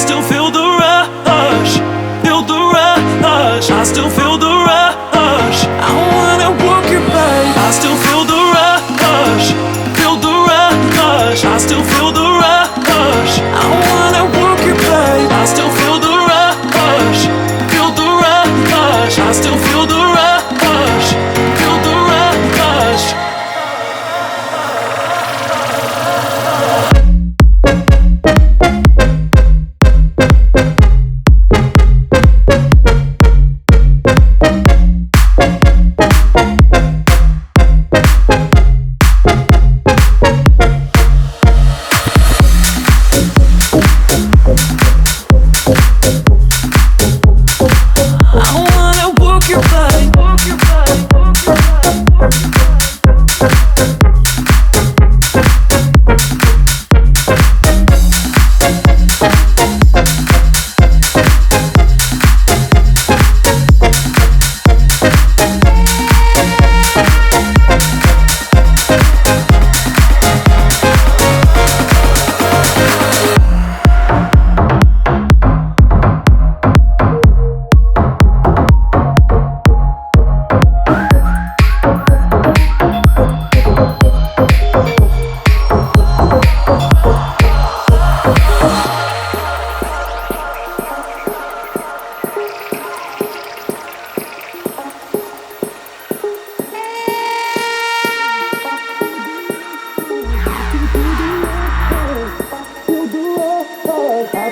still feel the rush, feel the rush. I still feel the rush. I wanna walk your back. I still feel the rush, feel the rush. I still feel.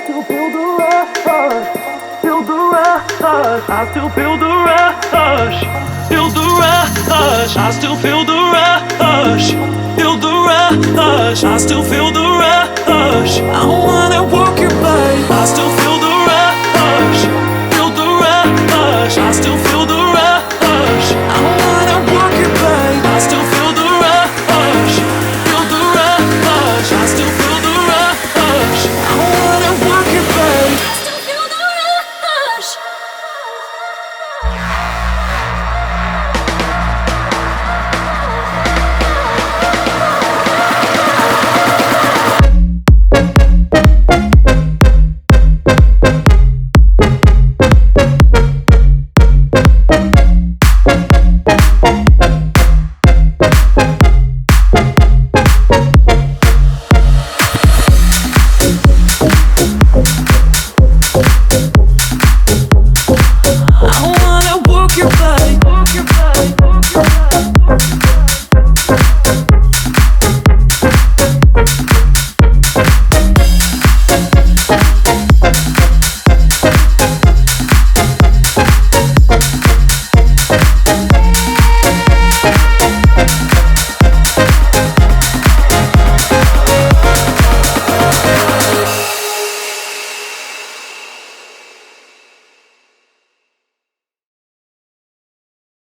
Feel the rush, feel the rush. I still feel the rush, feel the rush. I still feel the rush, feel the rush. I still feel the rush. I wanna walk your body. I still feel